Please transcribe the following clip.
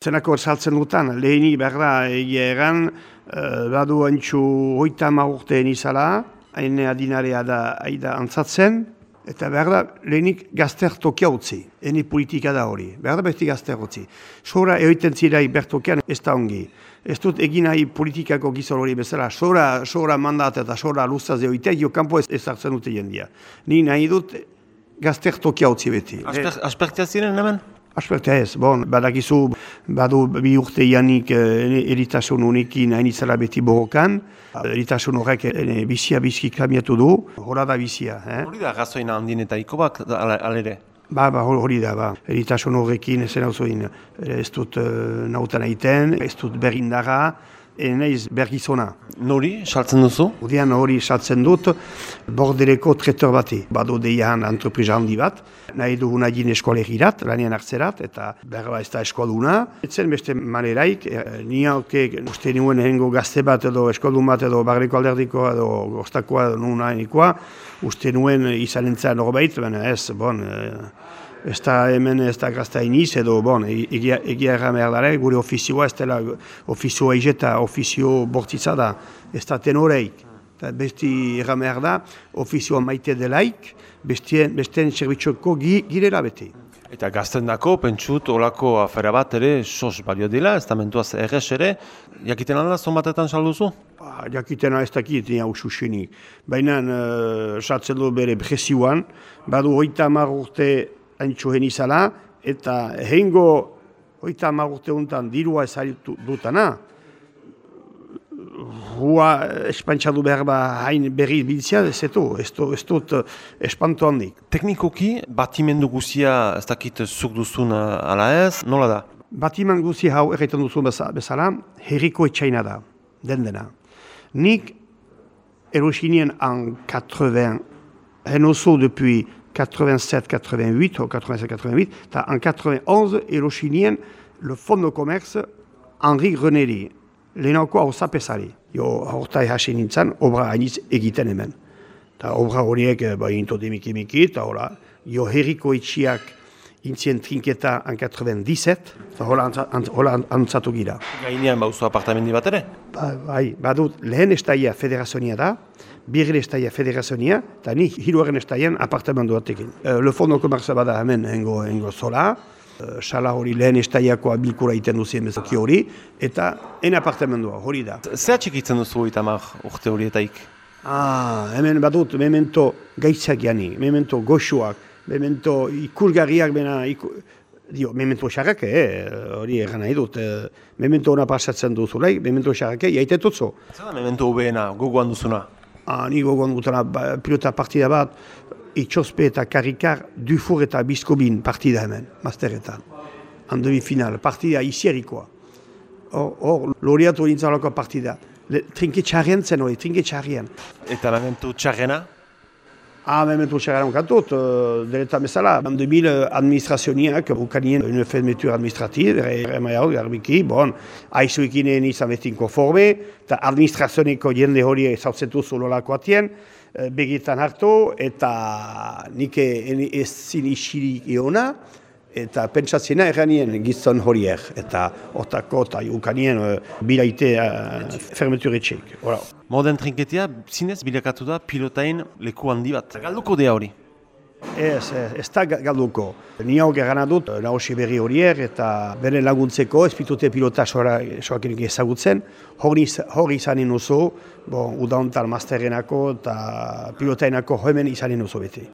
Zenako saltzen dutan, leheni berda egia egan, uh, badu antxu hoita urteen izala, haine adinarea da aida antzatzen, eta berda lehenik gazter tokia utzi, eni politika da hori, berda besti gazter utzi. Sora eoiten zirai bertokian ez da ongi. Ez dut egin nahi politikako gizor hori bezala, sora, sora mandat eta sora luzaz eoitea, jo kanpo ez, ez hartzen dute jendia. Ni nahi dut gazter tokia utzi beti. Asper, Aspertia ziren hemen? Aspertea ez, bon, badakizu, badu bi urte janik eh, eritasun unikin hain izala beti borrokan, eritasun horrek eh, bizia bizki kamiatu du, horra da bizia. Eh? Hori da gazoina handinetaiko bak, alere? Ba, ba, hori da, ba. Eritasun horrekin, ez hau zoin, ez dut uh, nautan aiten, ez dut berrindara, eneiz bergizona. Nori, saltzen duzu? Udian hori saltzen dut, bordereko tretor bati. Bado deian antropriza handi bat, nahi dugu nahi eskolegirat, lanian hartzerat, eta berba ez da eskoluna. Etzen beste maneraik, eh, nia oke, uste nuen hengo gazte bat edo eskolun bat edo barriko alderdiko edo goztakoa edo nuna enikoa, uste nuen izan entzea norbait, baina ez, bon, eh, ez da hemen ez da gazta iniz edo bon, e, egia, egia erra gure ofizioa ez dela ofizioa izeta ofizio bortitza da, ez da tenoreik. Eta besti erra da, ofizioa maite delaik, bestien, bestien servitxoko gi, girela beti. Eta gazten dako, pentsut, olako afera bat ere, sos balio dela, ez da mentuaz errez ere, jakiten alda, zon batetan salduzu? Ba, jakiten ez dakit, nina ususinik. Baina, uh, satzen du bere presioan, badu hoita urte antxohen izala, eta hengo oita magurte honetan dirua ezaritu dutana, hua espantxadu behar ba hain berri biltzia, ez eto, ez dut espanto handik. Teknikoki, batimendu guzia ez dakit zuk duzun ala ez, nola da? Batimen guzia hau erretan duzun bezala, herriko etxaina da, den dena. Nik erosinien an 80, henozo depuis 87-88, ou 87-88, en 91, Erochilien, le fonds de commerce, Henri Reneli, lehenako hau zapesari. Jo, hortai hasi nintzen, obra hainitz egiten hemen. Ta obra horiek, ba, into demikimiki, eta hola, jo herriko itxiak intzien trinketa en 97, eta hola, hola antzatu gira. Gainean bauzu apartamendi bat ere? Ba, bai, badut, lehen estaia federazionia da, birri estaia federazionia, eta ni hiruaren estaian apartamendu batekin. Uh, Le Fondo Komarza bada hemen hengo, hengo zola, uh, sala hori lehen estaiakoa bilkura iten duzien bezaki hori, eta en apartamendua hori da. Zer txikitzen duzu hori tamar urte horietaik? Ah, hemen badut, memento gaitzak jani, memento goxuak, memento ikurgarriak bena, iku, dio, memento xarrake, eh, hori egan nahi dut, eh, memento hona pasatzen duzulai, memento xarrake, jaitetutzu. Zer da memento ubeena, gogoan duzuna? ni gogoan dutena ba, pilota partida bat, itxospe eta karikar dufur eta bizkobin partida hemen, masteretan. Andemi final, partida isierikoa. Hor, hor, loriatu nintzalako partida. Trinke txarrien zen hori, trinke txarrien. Eta lamentu txarrena? Ah, mais maintenant, cher Alain Cantot, de l'État Messala, en 2000, administrationiak, bukanien une fermeture administrative, remaiau, garbiki, bon, haizuekin izan bestin konforme, eta administrazioneko jende hori zautzen zulolako atien, begitan hartu, eta nik ez zin isirik eona, eta pentsatzena erranien gizon horiek, eta otako eta ukanien uh, bilaite uh, fermeturetxeik. Moden trinketia, zinez bilakatu da pilotain leku handi bat. Galduko dea hori? Ez, ez, ez da galduko. Ni hau gerana dut, nahosi berri horiek eta bere laguntzeko, ez pitute pilota soakinik ezagutzen, hori, hori izanen oso, bon, udauntal masterenako eta pilotainako hemen izanen oso beti.